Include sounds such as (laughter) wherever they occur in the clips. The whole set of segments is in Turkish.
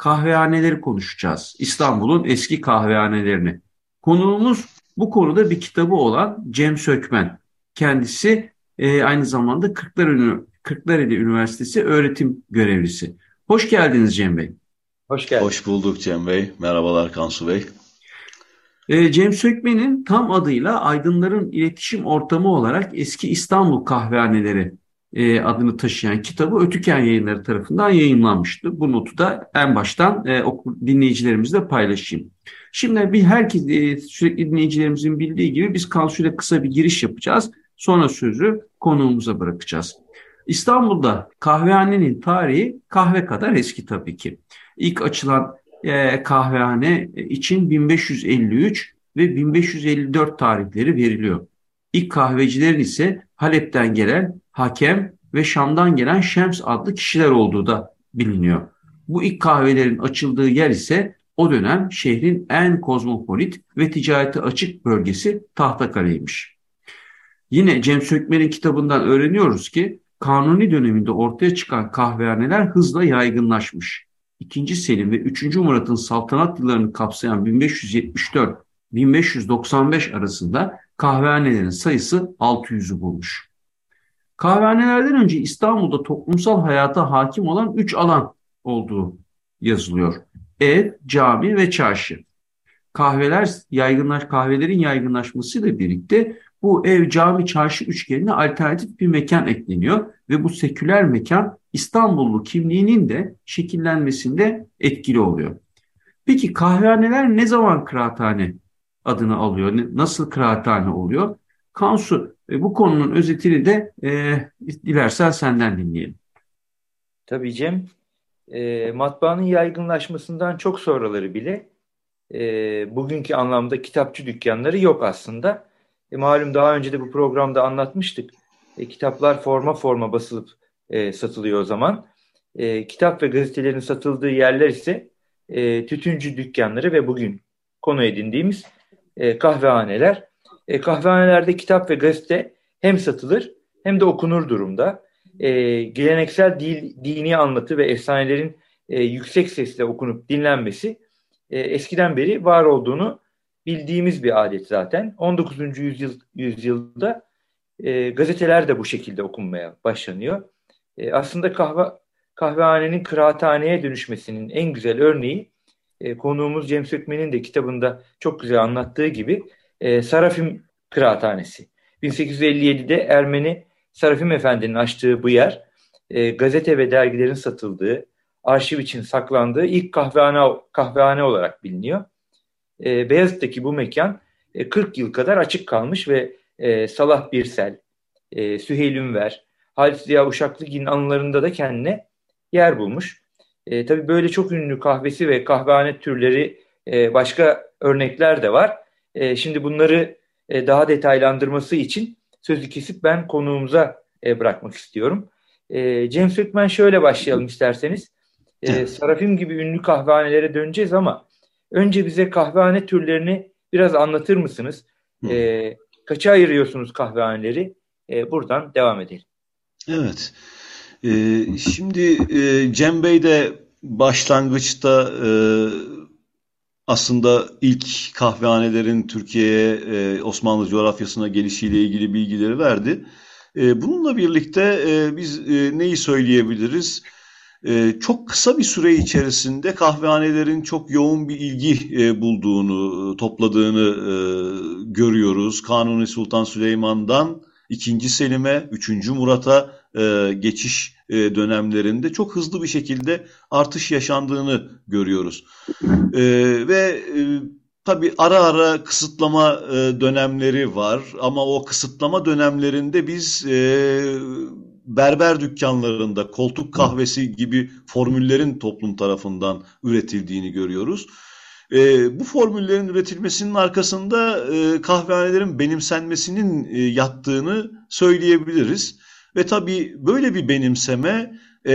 kahvehaneleri konuşacağız. İstanbul'un eski kahvehanelerini. Konuğumuz bu konuda bir kitabı olan Cem Sökmen. Kendisi e, aynı zamanda Kırklareli, Kırklareli Üniversitesi öğretim görevlisi. Hoş geldiniz Cem Bey. Hoş geldiniz. Hoş bulduk Cem Bey. Merhabalar Kansu Bey. E, Cem Sökmen'in tam adıyla Aydınların İletişim Ortamı olarak Eski İstanbul Kahvehaneleri e, adını taşıyan kitabı Ötüken Yayınları tarafından yayınlanmıştı. Bu notu da en baştan e, okur, dinleyicilerimizle paylaşayım. Şimdi bir herkes e, sürekli dinleyicilerimizin bildiği gibi biz Kansu'yla kısa bir giriş yapacağız. Sonra sözü konuğumuza bırakacağız. İstanbul'da kahvehanenin tarihi kahve kadar eski tabii ki. İlk açılan e, kahvehane için 1553 ve 1554 tarihleri veriliyor. İlk kahvecilerin ise Halep'ten gelen Hakem ve Şam'dan gelen Şems adlı kişiler olduğu da biliniyor. Bu ilk kahvelerin açıldığı yer ise o dönem şehrin en kozmopolit ve ticareti açık bölgesi Tahtakale'ymiş. Yine Cem Sökmer'in kitabından öğreniyoruz ki Kanuni döneminde ortaya çıkan kahvehaneler hızla yaygınlaşmış. 2. Selim ve 3. Murat'ın saltanat yıllarını kapsayan 1574-1595 arasında kahvehanelerin sayısı 600'ü bulmuş. Kahvehanelerden önce İstanbul'da toplumsal hayata hakim olan 3 alan olduğu yazılıyor. Ev, cami ve çarşı. Kahveler yaygınlaş, kahvelerin yaygınlaşmasıyla birlikte bu ev, cami, çarşı üçgenine alternatif bir mekan ekleniyor ve bu seküler mekan İstanbullu kimliğinin de şekillenmesinde etkili oluyor. Peki kahvehaneler ne zaman kıraathane adını alıyor? Nasıl kıraathane oluyor? Kansu e, bu konunun özetini de e, dilersen senden dinleyelim. Tabii Cem. E, matbaanın yaygınlaşmasından çok sonraları bile e, bugünkü anlamda kitapçı dükkanları yok aslında. E, malum daha önce de bu programda anlatmıştık. E, kitaplar forma forma basılıp e, satılıyor o zaman. E, kitap ve gazetelerin satıldığı yerler ise e, tütüncü dükkanları ve bugün konu edindiğimiz e, kahvehaneler. E, kahvehanelerde kitap ve gazete hem satılır hem de okunur durumda. E, geleneksel dil, dini anlatı ve efsanelerin e, yüksek sesle okunup dinlenmesi e, eskiden beri var olduğunu bildiğimiz bir adet zaten. 19. yüzyıl, yüzyılda e, gazeteler de bu şekilde okunmaya başlanıyor. E, aslında kahve kahvehanenin kıraathaneye dönüşmesinin en güzel örneği e, konuğumuz Cem Sökmen'in de kitabında çok güzel anlattığı gibi e, Sarafim Kıraathanesi. 1857'de Ermeni Sarafim Efendi'nin açtığı bu yer e, gazete ve dergilerin satıldığı, arşiv için saklandığı ilk kahvehane, kahvehane olarak biliniyor. E, Beyazıt'taki bu mekan e, 40 yıl kadar açık kalmış ve Salah Birsel, e, Süheyl Ünver, Halit Ziya Uşaklıgil'in anılarında da kendine yer bulmuş. E, tabii böyle çok ünlü kahvesi ve kahvehane türleri e, başka örnekler de var. E, şimdi bunları e, daha detaylandırması için sözü kesip ben konuğumuza e, bırakmak istiyorum. E, Cem Sökmen şöyle başlayalım isterseniz. E, Sarafim gibi ünlü kahvehanelere döneceğiz ama önce bize kahvehane türlerini biraz anlatır mısınız? E, kaça ayırıyorsunuz kahvehaneleri? E, buradan devam edelim. Evet. E, şimdi e, Cem Bey de başlangıçta e, aslında ilk kahvehanelerin Türkiye'ye e, Osmanlı coğrafyasına gelişiyle ilgili bilgileri verdi. E, bununla birlikte e, biz e, neyi söyleyebiliriz? e, çok kısa bir süre içerisinde kahvehanelerin çok yoğun bir ilgi e, bulduğunu, topladığını e, görüyoruz. Kanuni Sultan Süleyman'dan 2. Selim'e, 3. Murat'a e, geçiş e, dönemlerinde çok hızlı bir şekilde artış yaşandığını görüyoruz. E, ve e, tabii ara ara kısıtlama e, dönemleri var ama o kısıtlama dönemlerinde biz e, berber dükkanlarında koltuk kahvesi gibi formüllerin toplum tarafından üretildiğini görüyoruz. E, bu formüllerin üretilmesinin arkasında e, kahvehanelerin benimsenmesinin e, yattığını söyleyebiliriz. Ve tabii böyle bir benimseme e,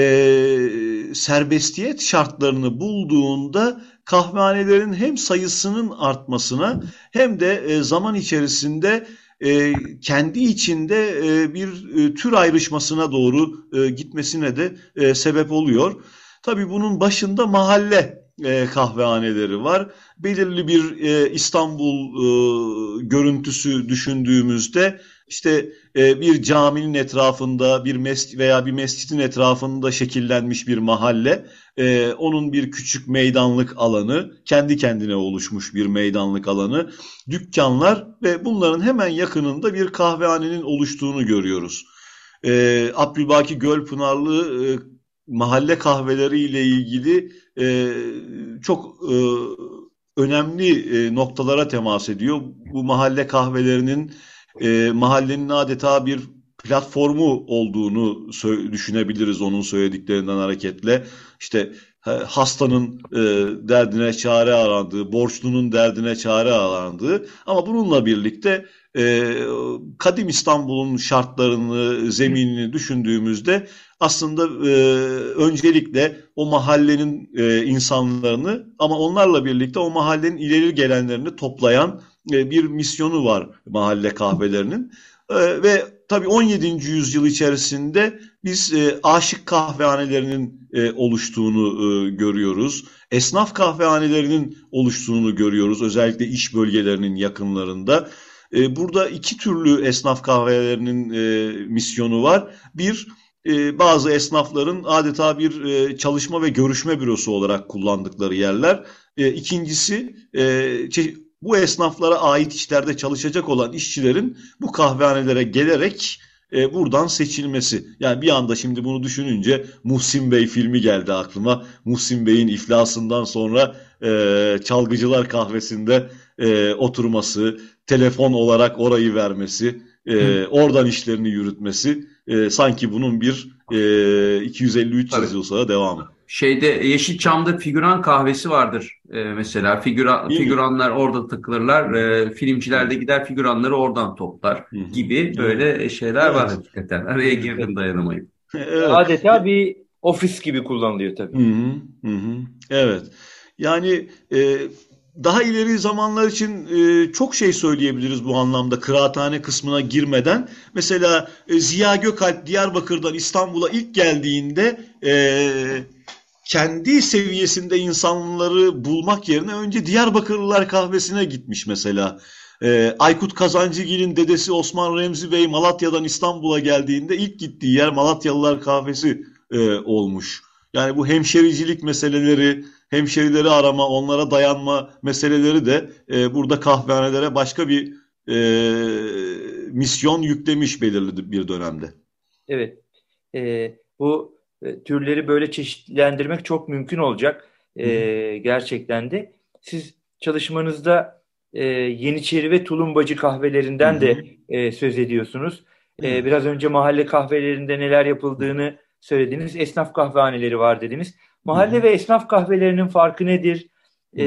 serbestiyet şartlarını bulduğunda kahvehanelerin hem sayısının artmasına hem de e, zaman içerisinde e, kendi içinde e, bir e, tür ayrışmasına doğru e, gitmesine de e, sebep oluyor. Tabii bunun başında mahalle e, kahvehaneleri var. Belirli bir e, İstanbul e, görüntüsü düşündüğümüzde işte e, bir caminin etrafında bir mes veya bir mescidin etrafında şekillenmiş bir mahalle, e, onun bir küçük meydanlık alanı, kendi kendine oluşmuş bir meydanlık alanı, dükkanlar ve bunların hemen yakınında bir kahvehanenin oluştuğunu görüyoruz. E, Abdülbaki Gölpınarlı e, mahalle kahveleri ile ilgili e, çok e, önemli e, noktalara temas ediyor. Bu mahalle kahvelerinin e, mahallenin adeta bir platformu olduğunu düşünebiliriz onun söylediklerinden hareketle. İşte hastanın e, derdine çare arandığı, borçlunun derdine çare arandığı ama bununla birlikte e, kadim İstanbul'un şartlarını, zeminini düşündüğümüzde aslında e, öncelikle o mahallenin e, insanlarını ama onlarla birlikte o mahallenin ileri gelenlerini toplayan e, bir misyonu var mahalle kahvelerinin. E, ve tabii 17. yüzyıl içerisinde biz e, aşık kahvehanelerinin oluştuğunu görüyoruz. Esnaf kahvehanelerinin oluştuğunu görüyoruz. Özellikle iş bölgelerinin yakınlarında. Burada iki türlü esnaf kahvelerinin e, misyonu var. Bir, bazı esnafların adeta bir çalışma ve görüşme bürosu olarak kullandıkları yerler. İkincisi, bu esnaflara ait işlerde çalışacak olan işçilerin bu kahvehanelere gelerek e, buradan seçilmesi. Yani bir anda şimdi bunu düşününce Muhsin Bey filmi geldi aklıma. Muhsin Bey'in iflasından sonra e, Çalgıcılar Kahvesi'nde e, oturması, telefon olarak orayı vermesi, e, oradan işlerini yürütmesi e, sanki bunun bir e, 250-300 yıl sonra devamı. Şeyde Yeşilçam'da figüran kahvesi vardır e, mesela. Figüra, figüranlar orada takılırlar. E, filmciler de gider figüranları oradan toplar gibi böyle şeyler evet. var hakikaten. Araya girdim dayanamayıp. evet. Adeta bir ofis gibi kullanılıyor tabii. Hı -hı. Hı -hı. Evet. Yani e, daha ileri zamanlar için e, çok şey söyleyebiliriz bu anlamda kıraathane kısmına girmeden. Mesela e, Ziya Gökalp Diyarbakır'dan İstanbul'a ilk geldiğinde e, kendi seviyesinde insanları bulmak yerine önce Diyarbakırlılar kahvesine gitmiş mesela. E, Aykut Kazancıgil'in dedesi Osman Remzi Bey Malatya'dan İstanbul'a geldiğinde ilk gittiği yer Malatyalılar kahvesi e, olmuş. Yani bu hemşericilik meseleleri, hemşerileri arama, onlara dayanma meseleleri de e, burada kahvehanelere başka bir e, misyon yüklemiş belirli bir dönemde. Evet. E, bu e, türleri böyle çeşitlendirmek çok mümkün olacak. E, gerçekten de. Siz çalışmanızda e, Yeniçeri ve Tulumbacı kahvelerinden Hı-hı. de e, söz ediyorsunuz. E, biraz önce mahalle kahvelerinde neler yapıldığını söylediniz. Esnaf kahvehaneleri var dediniz. Mahalle Hı-hı. ve esnaf kahvelerinin farkı nedir? E,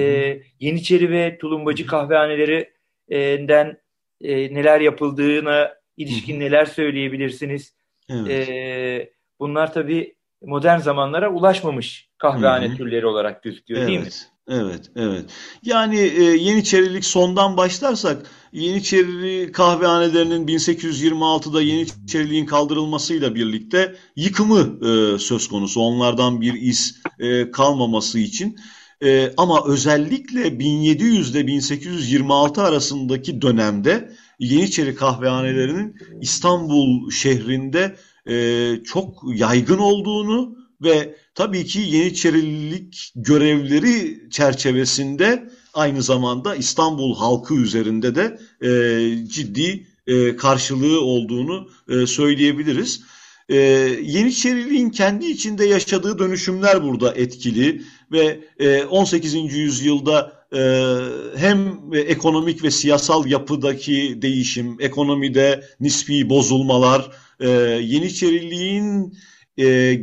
Yeniçeri ve Tulumbacı kahvehanelerinden e, neler yapıldığına ilişkin neler söyleyebilirsiniz? Evet. E, bunlar tabii modern zamanlara ulaşmamış kahvehane Hı-hı. türleri olarak gözüküyor evet. değil mi? Evet, evet. Yani e, Yeniçerilik sondan başlarsak Yeniçeri kahvehanelerinin 1826'da Yeniçeriliğin kaldırılmasıyla birlikte yıkımı e, söz konusu. Onlardan bir iz e, kalmaması için. E, ama özellikle 1700 ile 1826 arasındaki dönemde Yeniçeri kahvehanelerinin İstanbul şehrinde e, çok yaygın olduğunu ve tabii ki Yeniçerilik görevleri çerçevesinde aynı zamanda İstanbul halkı üzerinde de e, ciddi e, karşılığı olduğunu e, söyleyebiliriz. E, Yeniçeriliğin kendi içinde yaşadığı dönüşümler burada etkili ve e, 18. yüzyılda e, hem ekonomik ve siyasal yapıdaki değişim, ekonomide nispi bozulmalar, e, Yeniçeriliğin e,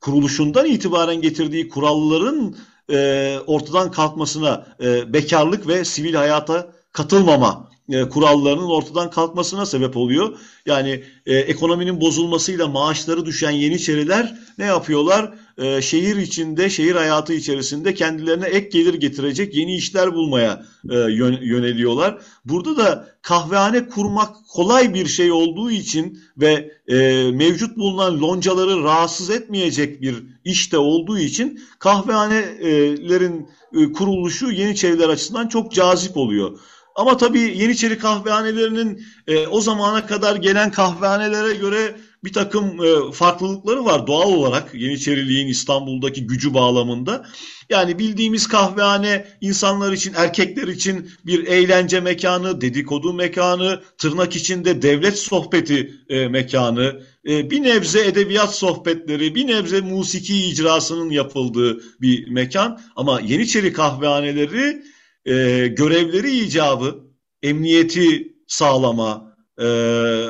kuruluşundan itibaren getirdiği kuralların e, ortadan kalkmasına, e, bekarlık ve sivil hayata katılmama e, kurallarının ortadan kalkmasına sebep oluyor. Yani e, ekonominin bozulmasıyla maaşları düşen Yeniçeriler ne yapıyorlar? E, şehir içinde, şehir hayatı içerisinde kendilerine ek gelir getirecek yeni işler bulmaya e, yöneliyorlar. Burada da kahvehane kurmak kolay bir şey olduğu için ve e, mevcut bulunan loncaları rahatsız etmeyecek bir işte olduğu için kahvehanelerin e, kuruluşu Yeniçeriler açısından çok cazip oluyor. Ama tabii Yeniçeri kahvehanelerinin e, o zamana kadar gelen kahvehanelere göre bir takım e, farklılıkları var doğal olarak Yeniçeriliğin İstanbul'daki gücü bağlamında. Yani bildiğimiz kahvehane insanlar için, erkekler için bir eğlence mekanı, dedikodu mekanı, tırnak içinde devlet sohbeti e, mekanı, e, bir nebze edebiyat sohbetleri, bir nebze musiki icrasının yapıldığı bir mekan. Ama Yeniçeri kahvehaneleri e, görevleri icabı, emniyeti sağlama, e,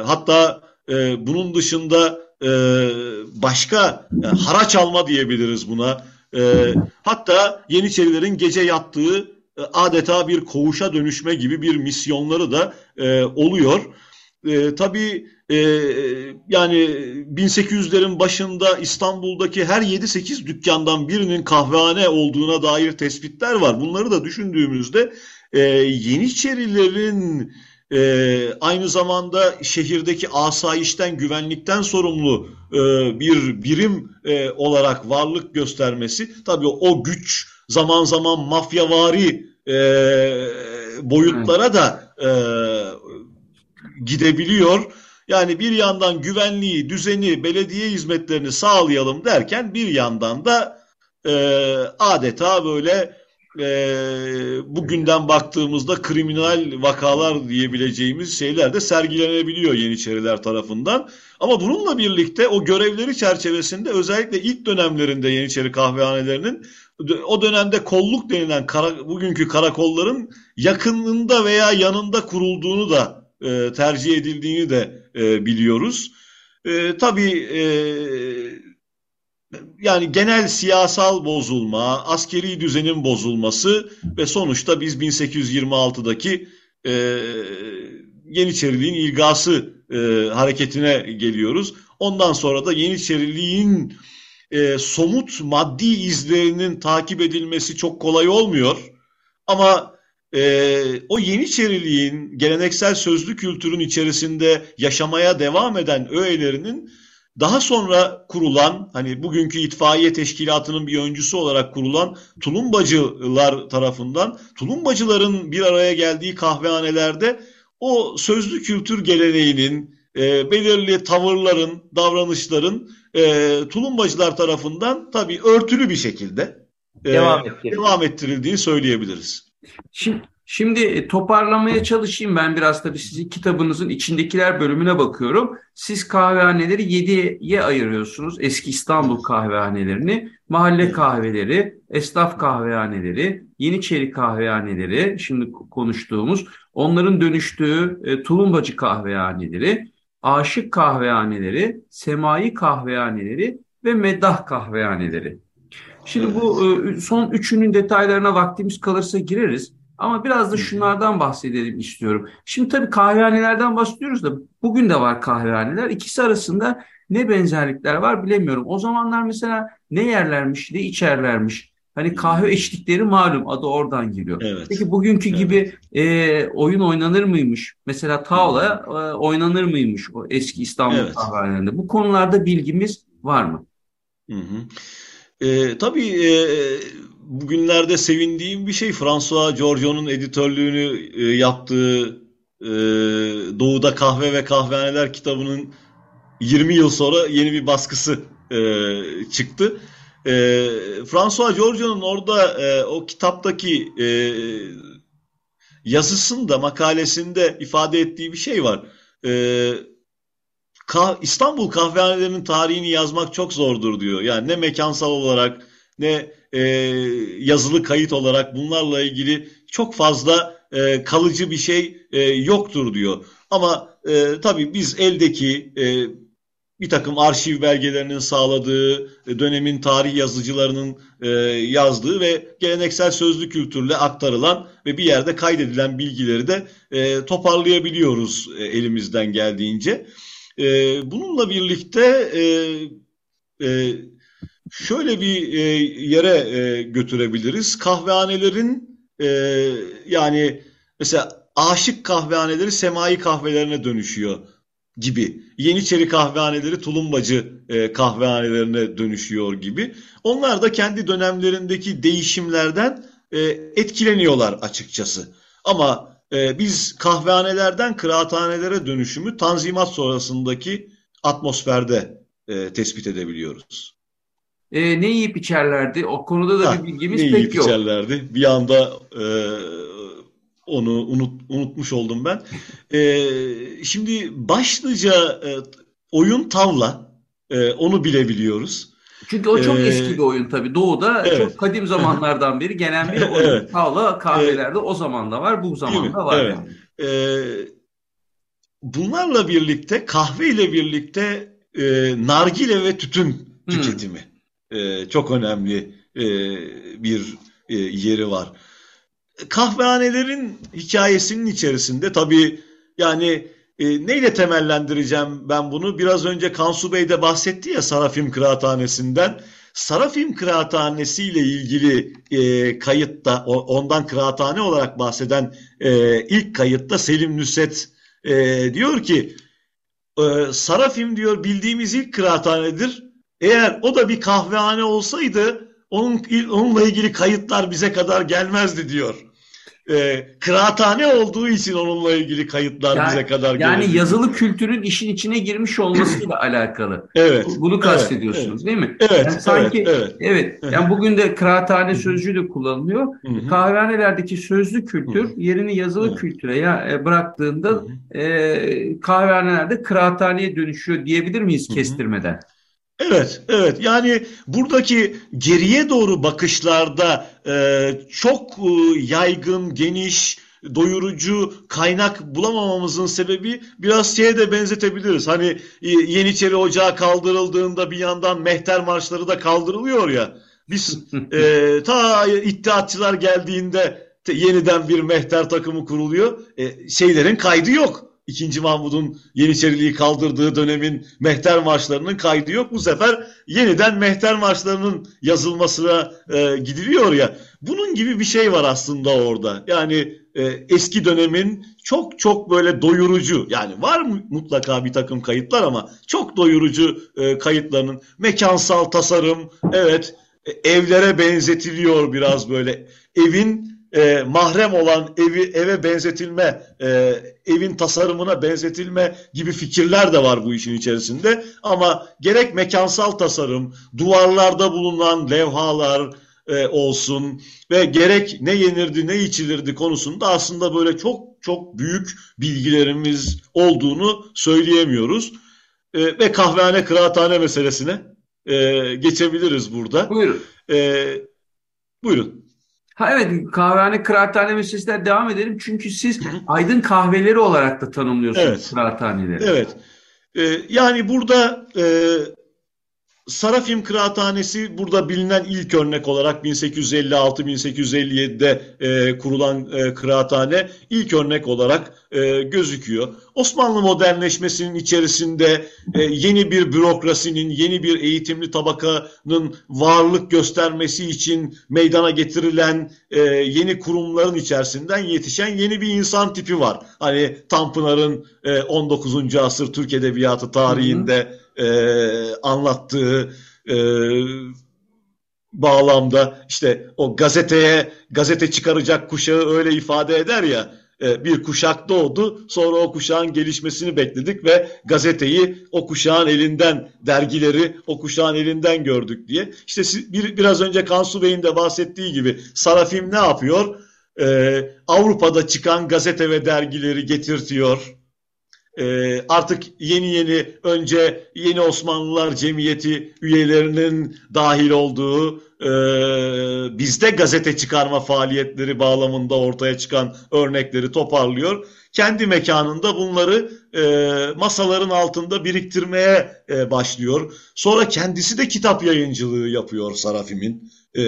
hatta e, bunun dışında e, başka yani haraç alma diyebiliriz buna. E, hatta Yeniçerilerin gece yattığı e, adeta bir koğuşa dönüşme gibi bir misyonları da e, oluyor. E, tabii e, yani 1800'lerin başında İstanbul'daki her 7-8 dükkandan birinin kahvehane olduğuna dair tespitler var. Bunları da düşündüğümüzde e, Yeniçerilerin e, aynı zamanda şehirdeki asayişten, güvenlikten sorumlu e, bir birim e, olarak varlık göstermesi tabii o güç zaman zaman mafyavari e, boyutlara da e, gidebiliyor. Yani bir yandan güvenliği, düzeni, belediye hizmetlerini sağlayalım derken bir yandan da e, adeta böyle e, bugünden baktığımızda kriminal vakalar diyebileceğimiz şeyler de sergilenebiliyor Yeniçeriler tarafından. Ama bununla birlikte o görevleri çerçevesinde özellikle ilk dönemlerinde Yeniçeri kahvehanelerinin o dönemde kolluk denilen kara, bugünkü karakolların yakınında veya yanında kurulduğunu da e, tercih edildiğini de e, biliyoruz. E, tabii e, yani genel siyasal bozulma, askeri düzenin bozulması ve sonuçta biz 1826'daki e, Yeniçeriliğin ilgası e, hareketine geliyoruz. Ondan sonra da Yeniçeriliğin e, somut maddi izlerinin takip edilmesi çok kolay olmuyor. Ama e, o Yeniçeriliğin geleneksel sözlü kültürün içerisinde yaşamaya devam eden öğelerinin daha sonra kurulan hani bugünkü itfaiye teşkilatının bir öncüsü olarak kurulan tulumbacılar tarafından tulumbacıların bir araya geldiği kahvehanelerde o sözlü kültür geleneğinin e, belirli tavırların, davranışların e, tulumbacılar tarafından tabii örtülü bir şekilde e, devam, devam ettirildiğini söyleyebiliriz. Şimdi Şimdi e, toparlamaya çalışayım ben biraz tabii sizin kitabınızın içindekiler bölümüne bakıyorum. Siz kahvehaneleri 7'ye ayırıyorsunuz. Eski İstanbul kahvehanelerini, mahalle kahveleri, esnaf kahvehaneleri, Yeniçeri kahvehaneleri, şimdi konuştuğumuz, onların dönüştüğü e, tulumbacı kahvehaneleri, aşık kahvehaneleri, semai kahvehaneleri ve meddah kahvehaneleri. Şimdi bu e, son üçünün detaylarına vaktimiz kalırsa gireriz. Ama biraz da şunlardan bahsedelim istiyorum. Şimdi tabii kahvehanelerden bahsediyoruz da bugün de var kahvehaneler. İkisi arasında ne benzerlikler var bilemiyorum. O zamanlar mesela ne yerlermiş, ne içerlermiş. Hani kahve içtikleri malum adı oradan geliyor. Evet. Peki bugünkü evet. gibi e, oyun oynanır mıymış? Mesela tavla e, oynanır mıymış o eski İstanbul evet. kahvehanelerinde? Bu konularda bilgimiz var mı? Hı hı. E, tabii e, bugünlerde sevindiğim bir şey François Giorgio'nun editörlüğünü e, yaptığı e, Doğu'da Kahve ve Kahvehaneler kitabının 20 yıl sonra yeni bir baskısı e, çıktı. E, François Giorgio'nun orada e, o kitaptaki e, yazısında, makalesinde ifade ettiği bir şey var. E, kah İstanbul kahvehanelerinin tarihini yazmak çok zordur diyor. Yani ne mekansal olarak ne e, yazılı kayıt olarak bunlarla ilgili çok fazla e, kalıcı bir şey e, yoktur diyor. Ama e, tabii biz eldeki e, bir takım arşiv belgelerinin sağladığı, e, dönemin tarih yazıcılarının e, yazdığı ve geleneksel sözlü kültürle aktarılan ve bir yerde kaydedilen bilgileri de e, toparlayabiliyoruz elimizden geldiğince. Bununla birlikte şöyle bir e, yere e, götürebiliriz. Kahvehanelerin e, yani mesela aşık kahvehaneleri semai kahvelerine dönüşüyor gibi. Yeniçeri kahvehaneleri tulumbacı kahvehanelerine dönüşüyor gibi. Onlar da kendi dönemlerindeki değişimlerden etkileniyorlar açıkçası. Ama biz kahvehanelerden kıraathanelere dönüşümü tanzimat sonrasındaki atmosferde e, tespit edebiliyoruz. E, ne yiyip içerlerdi? O konuda da ha, bir bilgimiz pek yok. Ne yiyip içerlerdi? Bir anda e, onu unut, unutmuş oldum ben. E, şimdi başlıca e, oyun tavla. E, onu bilebiliyoruz. Çünkü o çok ee, eski bir oyun tabii. Doğu'da evet. çok kadim zamanlardan beri gelen bir oyun. (laughs) evet. Tavla kahvelerde evet. o zaman da var, bu zamanda var. Evet. Yani. Ee, bunlarla birlikte, kahve ile birlikte e, nargile ve tütün tüketimi hmm. E, çok önemli e, bir e, yeri var kahvehanelerin hikayesinin içerisinde tabii yani e, neyle temellendireceğim ben bunu? Biraz önce Kansu Bey de bahsetti ya Sarafim Kıraathanesi'nden. Sarafim Kıraathanesi ile ilgili e, kayıtta ondan kıraathane olarak bahseden e, ilk kayıtta Selim Nüset e, diyor ki e, Sarafim diyor bildiğimiz ilk kıraathanedir. Eğer o da bir kahvehane olsaydı onun, onunla ilgili kayıtlar bize kadar gelmezdi diyor. E, kıraathane olduğu için onunla ilgili kayıtlar yani, bize kadar geldi. Yani yazılı kültürün işin içine girmiş olmasıyla (clears throat) alakalı. Evet. Bunu kastediyorsunuz evet, değil mi? Evet. Yani sanki evet. evet. evet. Yani bugün de kıraathane sözcüğü de kullanılıyor. Hı-hı. Kahvehanelerdeki sözlü kültür Hı-hı. yerini yazılı Hı-hı. kültüre ya e, bıraktığında e, kahvehanelerde kıraathaneye dönüşüyor diyebilir miyiz Hı-hı. kestirmeden? Evet, evet. Yani buradaki geriye doğru bakışlarda e, çok e, yaygın, geniş, doyurucu kaynak bulamamamızın sebebi biraz şeye de benzetebiliriz. Hani e, Yeniçeri Ocağı kaldırıldığında bir yandan mehter marşları da kaldırılıyor ya. Biz e, (laughs) ta iddiatçılar geldiğinde yeniden bir mehter takımı kuruluyor. E, şeylerin kaydı yok. İkinci Mahmud'un Yeniçeriliği kaldırdığı dönemin mehter marşlarının kaydı yok. Bu sefer yeniden mehter marşlarının yazılmasına e, gidiliyor ya. Bunun gibi bir şey var aslında orada. Yani e, eski dönemin çok çok böyle doyurucu yani var mı mutlaka bir takım kayıtlar ama çok doyurucu e, kayıtlarının mekansal tasarım evet e, evlere benzetiliyor biraz böyle evin e, mahrem olan evi eve benzetilme, e, evin tasarımına benzetilme gibi fikirler de var bu işin içerisinde. Ama gerek mekansal tasarım, duvarlarda bulunan levhalar e, olsun ve gerek ne yenirdi ne içilirdi konusunda aslında böyle çok çok büyük bilgilerimiz olduğunu söyleyemiyoruz. E, ve kahvehane kıraathane meselesine e, geçebiliriz burada. Buyurun. E, buyurun. Ha evet kahvehane kıraathane meselesinden devam edelim. Çünkü siz aydın kahveleri olarak da tanımlıyorsunuz evet. kıraathaneleri. Evet. Ee, yani burada e, Sarafim Kıraathanesi burada bilinen ilk örnek olarak 1856-1857'de e, kurulan e, kıraathane ilk örnek olarak e, gözüküyor. Osmanlı modernleşmesinin içerisinde e, yeni bir bürokrasinin, yeni bir eğitimli tabakanın varlık göstermesi için meydana getirilen e, yeni kurumların içerisinden yetişen yeni bir insan tipi var. Hani Tanpınar'ın e, 19. asır Türk Edebiyatı tarihinde... Hı hı e, anlattığı e, bağlamda işte o gazeteye gazete çıkaracak kuşağı öyle ifade eder ya e, bir kuşak doğdu. Sonra o kuşağın gelişmesini bekledik ve gazeteyi o kuşağın elinden, dergileri o kuşağın elinden gördük diye. İşte bir, biraz önce Kansu Bey'in de bahsettiği gibi Sarafim ne yapıyor? Ee, Avrupa'da çıkan gazete ve dergileri getirtiyor e, artık yeni yeni önce Yeni Osmanlılar Cemiyeti üyelerinin dahil olduğu e, bizde gazete çıkarma faaliyetleri bağlamında ortaya çıkan örnekleri toparlıyor. Kendi mekanında bunları e, masaların altında biriktirmeye e, başlıyor. Sonra kendisi de kitap yayıncılığı yapıyor Sarafim'in e,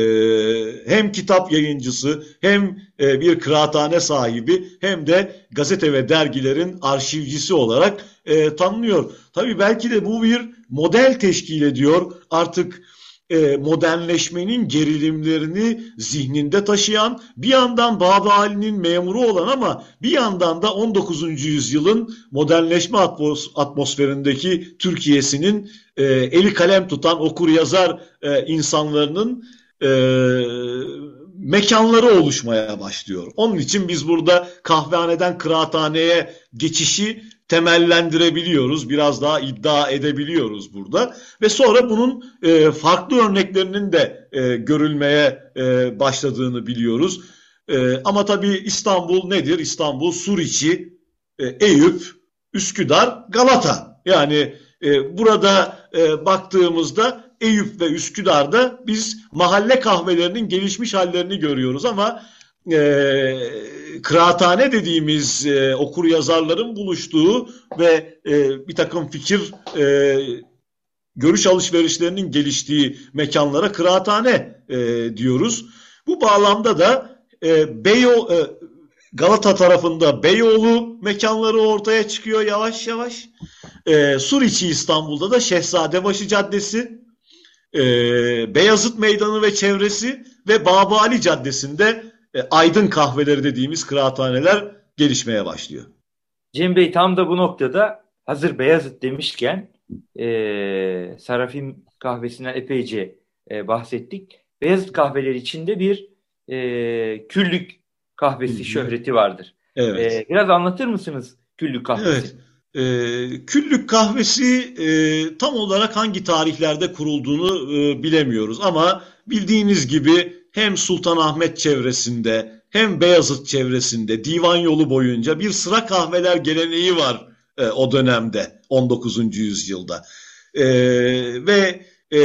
hem kitap yayıncısı hem e, bir kıraathane sahibi hem de gazete ve dergilerin arşivcisi olarak e, tanınıyor. Tabii belki de bu bir model teşkil ediyor. Artık e, modernleşmenin gerilimlerini zihninde taşıyan, bir yandan Baba Ali'nin memuru olan ama bir yandan da 19. yüzyılın modernleşme atmos atmosferindeki Türkiye'sinin e, eli kalem tutan okur yazar e, insanlarının e, mekanları oluşmaya başlıyor. Onun için biz burada kahvehaneden kıraathaneye geçişi temellendirebiliyoruz. Biraz daha iddia edebiliyoruz burada. Ve sonra bunun e, farklı örneklerinin de e, görülmeye e, başladığını biliyoruz. E, ama tabii İstanbul nedir? İstanbul Suriçi, e, Eyüp, Üsküdar, Galata. Yani e, burada e, baktığımızda Eyüp ve Üsküdar'da biz mahalle kahvelerinin gelişmiş hallerini görüyoruz ama e, kıraathane dediğimiz e, okur yazarların buluştuğu ve e, bir takım fikir e, görüş alışverişlerinin geliştiği mekanlara kıraathane e, diyoruz. Bu bağlamda da e, Beyo, e, Galata tarafında Beyoğlu mekanları ortaya çıkıyor yavaş yavaş. E, Suriçi İstanbul'da da Şehzadebaşı Caddesi, e, Beyazıt Meydanı ve çevresi ve Babali Caddesi'nde e, aydın kahveleri dediğimiz kıraathaneler gelişmeye başlıyor. Cem Bey tam da bu noktada hazır Beyazıt demişken e, Sarafim kahvesinden epeyce e, bahsettik. Beyazıt kahveleri içinde bir e, küllük kahvesi şöhreti vardır. Evet. E, biraz anlatır mısınız küllük kahvesi? Evet. E, küllük kahvesi e, tam olarak hangi tarihlerde kurulduğunu e, bilemiyoruz ama bildiğiniz gibi hem Sultanahmet çevresinde hem Beyazıt çevresinde divan yolu boyunca bir sıra kahveler geleneği var e, o dönemde 19. yüzyılda. E, ve e,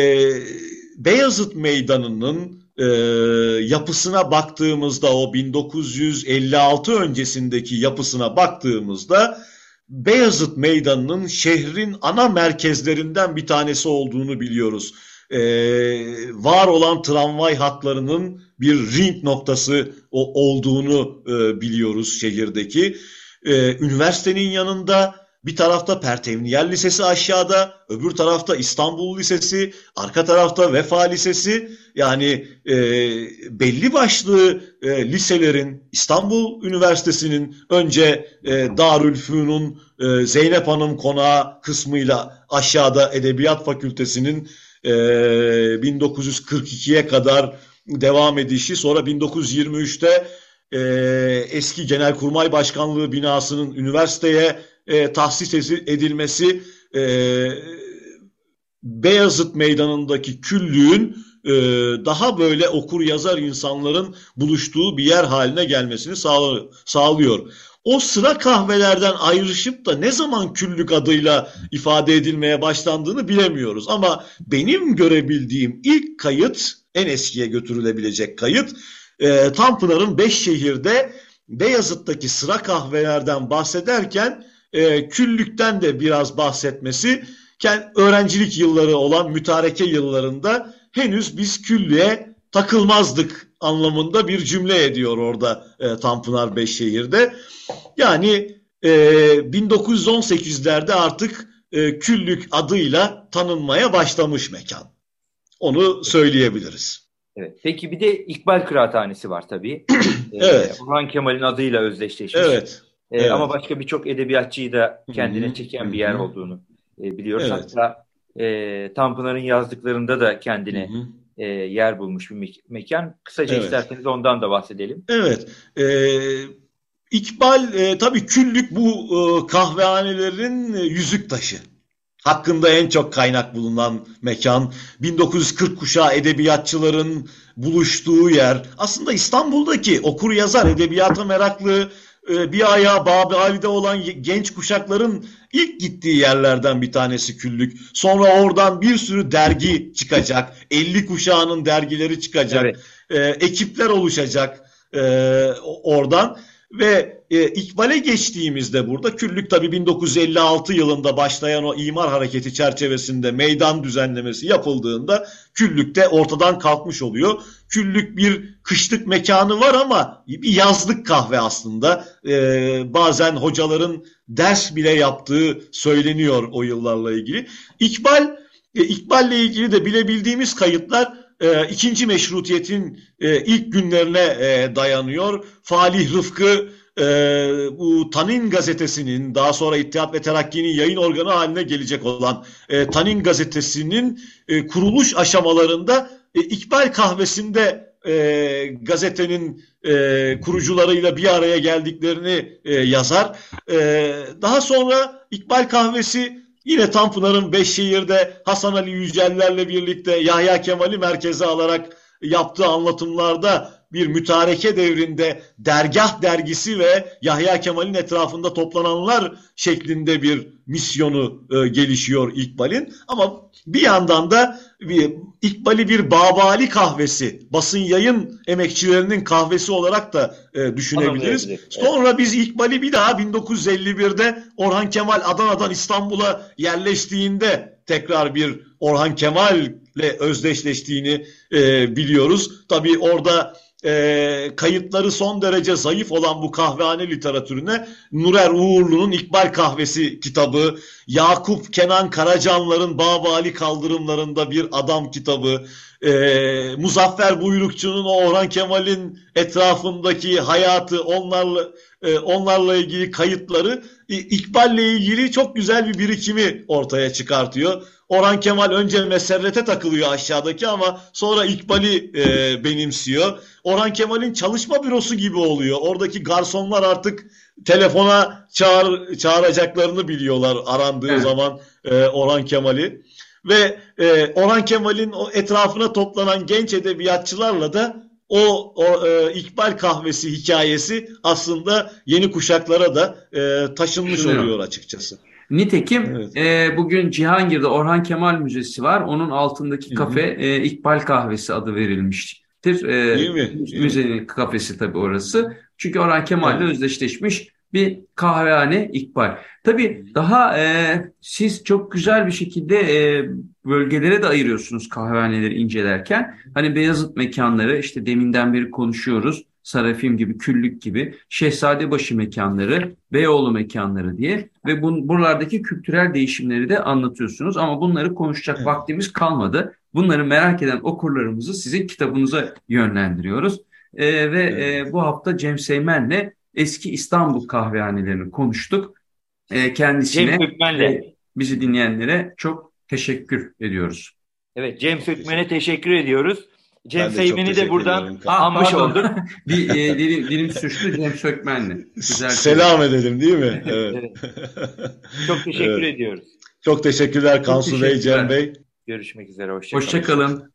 Beyazıt Meydanı'nın e, yapısına baktığımızda o 1956 öncesindeki yapısına baktığımızda Beyazıt Meydanı'nın şehrin ana merkezlerinden bir tanesi olduğunu biliyoruz. Ee, var olan tramvay hatlarının bir ring noktası olduğunu e, biliyoruz şehirdeki. Ee, üniversitenin yanında bir tarafta Pertevniyel Lisesi aşağıda, öbür tarafta İstanbul Lisesi, arka tarafta Vefa Lisesi. Yani e, belli başlı e, liselerin, İstanbul Üniversitesi'nin önce e, Darülfünun e, Zeynep Hanım Konağı kısmıyla aşağıda Edebiyat Fakültesi'nin e, 1942'ye kadar devam edişi, sonra 1923'te e, eski Genelkurmay Başkanlığı binasının üniversiteye e, tahsis edilmesi e, Beyazıt Meydanı'ndaki küllüğün e, daha böyle okur yazar insanların buluştuğu bir yer haline gelmesini sağlıyor. O sıra kahvelerden ayrışıp da ne zaman küllük adıyla ifade edilmeye başlandığını bilemiyoruz. Ama benim görebildiğim ilk kayıt, en eskiye götürülebilecek kayıt, e, Tanpınar'ın beş şehirde Beyazıt'taki sıra kahvelerden bahsederken e, küllükten de biraz bahsetmesi öğrencilik yılları olan mütareke yıllarında henüz biz küllüğe takılmazdık anlamında bir cümle ediyor orada e, Tanpınar Beşşehir'de. Yani e, 1918'lerde artık e, küllük adıyla tanınmaya başlamış mekan. Onu söyleyebiliriz. Evet. Peki bir de İkbal Kıraathanesi var tabii. (clears throat) evet. Ee, Orhan Kemal'in adıyla özdeşleşmiş. Evet. Ee, evet. Ama başka birçok edebiyatçıyı da kendine Hı-hı. çeken bir yer olduğunu e, biliyoruz. Evet. Hatta e, Tanpınar'ın yazdıklarında da kendine e, yer bulmuş bir me- mekan. Kısaca evet. isterseniz ondan da bahsedelim. Evet. E, İkbal e, tabii küllük bu e, kahvehanelerin e, yüzük taşı. Hakkında en çok kaynak bulunan mekan, 1940 kuşağı edebiyatçıların buluştuğu yer. Aslında İstanbul'daki okur yazar, edebiyata meraklı, bir ayağı Babi Ali'de olan genç kuşakların ilk gittiği yerlerden bir tanesi küllük. Sonra oradan bir sürü dergi çıkacak. 50 kuşağının dergileri çıkacak. Evet. E, ekipler oluşacak e, oradan. Ve e, İkbal'e geçtiğimizde burada küllük tabi 1956 yılında başlayan o imar hareketi çerçevesinde meydan düzenlemesi yapıldığında küllük de ortadan kalkmış oluyor. Küllük bir kışlık mekanı var ama bir yazlık kahve aslında. E, bazen hocaların ders bile yaptığı söyleniyor o yıllarla ilgili. İkbal, e, İkbal'le ilgili de bilebildiğimiz kayıtlar e, ikinci meşrutiyetin e, ilk günlerine e, dayanıyor. Falih Rıfkı e, bu Tanin gazetesinin daha sonra İttihat ve Terakki'nin yayın organı haline gelecek olan e, Tanin gazetesinin e, kuruluş aşamalarında e, İkbal kahvesinde e, gazetenin e, kurucularıyla bir araya geldiklerini e, yazar. E, daha sonra İkbal kahvesi Yine Tanpınar'ın Beşşehir'de Hasan Ali Yüceller'le birlikte Yahya Kemal'i merkeze alarak yaptığı anlatımlarda bir mütareke devrinde dergah dergisi ve Yahya Kemal'in etrafında toplananlar şeklinde bir misyonu e, gelişiyor İkbal'in. Ama bir yandan da bir, İkbal'i bir Babali kahvesi, basın yayın emekçilerinin kahvesi olarak da e, düşünebiliriz. Sonra biz İkbal'i bir daha 1951'de Orhan Kemal Adana'dan İstanbul'a yerleştiğinde tekrar bir Orhan Kemal'le özdeşleştiğini e, biliyoruz. Tabii orada e, kayıtları son derece zayıf olan bu kahvehane literatürüne Nurer Uğurlu'nun İkbal Kahvesi kitabı, Yakup Kenan Karacanlar'ın Babali Kaldırımlarında Bir Adam kitabı, e, Muzaffer Buyrukçu'nun Orhan Kemal'in etrafındaki hayatı, onlarla e, onlarla ilgili kayıtları İkbal'le ilgili çok güzel bir birikimi ortaya çıkartıyor. Orhan Kemal önce meserrete takılıyor aşağıdaki ama sonra İkbal'i e, benimsiyor. Orhan Kemal'in çalışma bürosu gibi oluyor. Oradaki garsonlar artık telefona çağır, çağıracaklarını biliyorlar arandığı evet. zaman e, Orhan Kemal'i. Ve e, Orhan Kemal'in o etrafına toplanan genç edebiyatçılarla da o, o e, İkbal kahvesi hikayesi aslında yeni kuşaklara da e, taşınmış oluyor açıkçası. Nitekim evet. e, bugün Cihangir'de Orhan Kemal Müzesi var. Onun altındaki kafe e, İkbal Kahvesi adı verilmiştir. E, Değil mi? Müzenin kafesi tabii orası. Çünkü Orhan Kemal ile evet. özdeşleşmiş bir kahvehane İkbal. Tabii daha e, siz çok güzel bir şekilde e, bölgelere de ayırıyorsunuz kahvehaneleri incelerken. Hani Beyazıt mekanları işte deminden beri konuşuyoruz. Sarafim gibi, Küllük gibi, Şehzadebaşı mekanları, Beyoğlu mekanları diye ve bun, buralardaki kültürel değişimleri de anlatıyorsunuz. Ama bunları konuşacak evet. vaktimiz kalmadı. Bunları merak eden okurlarımızı sizin kitabınıza yönlendiriyoruz. Ee, ve evet. e, bu hafta Cem Seymen'le eski İstanbul kahvehanelerini konuştuk. Ee, kendisine e, bizi dinleyenlere çok teşekkür ediyoruz. Evet Cem Sökmen'e teşekkür ediyoruz. Cem Seymen'i de buradan anmış olduk. (laughs) bir e, dilim, dilim sürçtü Cem Sökmen'le. Güzel Selam edelim değil mi? Evet. evet. (laughs) Çok teşekkür evet. ediyoruz. Çok teşekkürler Kansu Bey, Cem Bey. Görüşmek üzere. Hoşçakalın. Hoşçakalın.